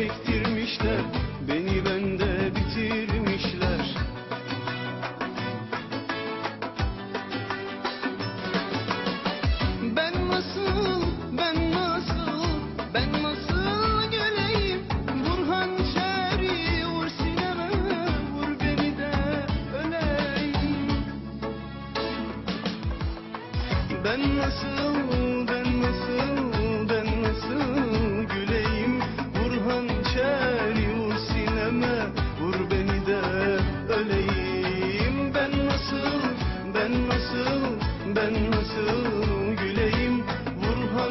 Çektirmişler Beni bende bitirmişler. Ben nasıl, ben nasıl, ben nasıl geleyim Vur hançeri, vur sineme, vur beni de öleyim. Ben nasıl, ben nasıl, ben nasıl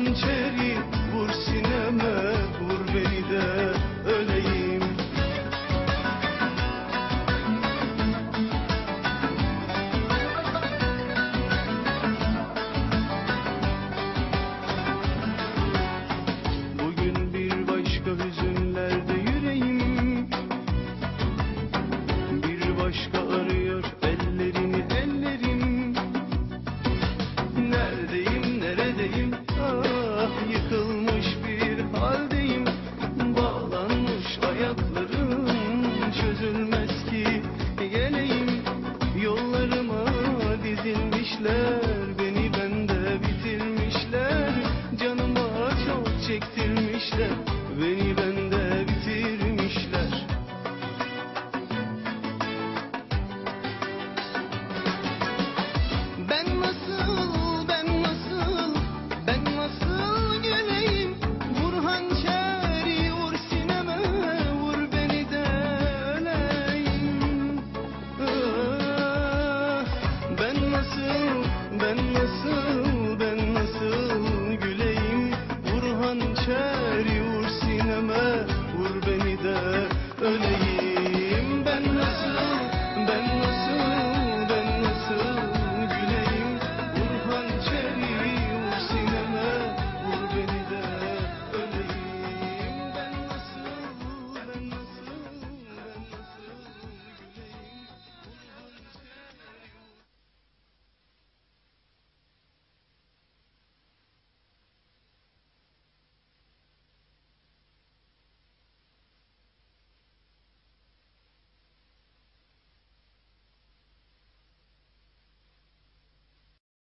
ben işte beni